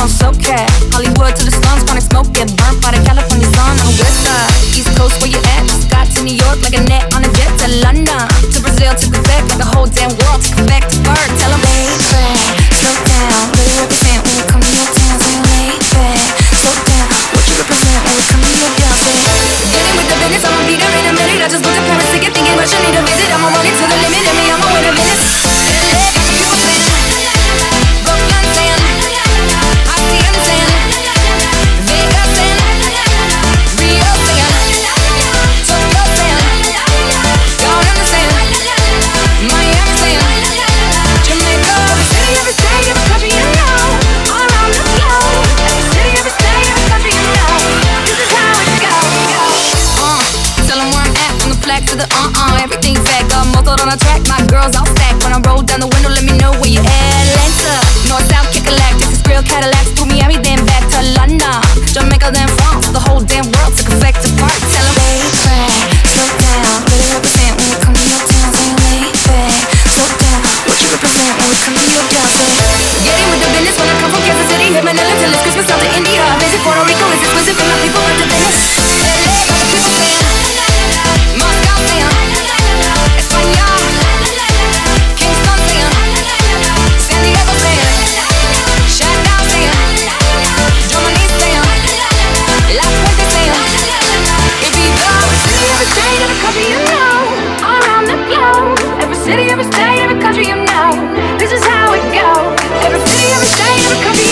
on SoCal. to the uh uh, everything fat. Got muscle on a track, my girls all stacked. When I roll down the window, let me know where you at. City, every state, every country you know. This is how it goes. Every city, every state, every country.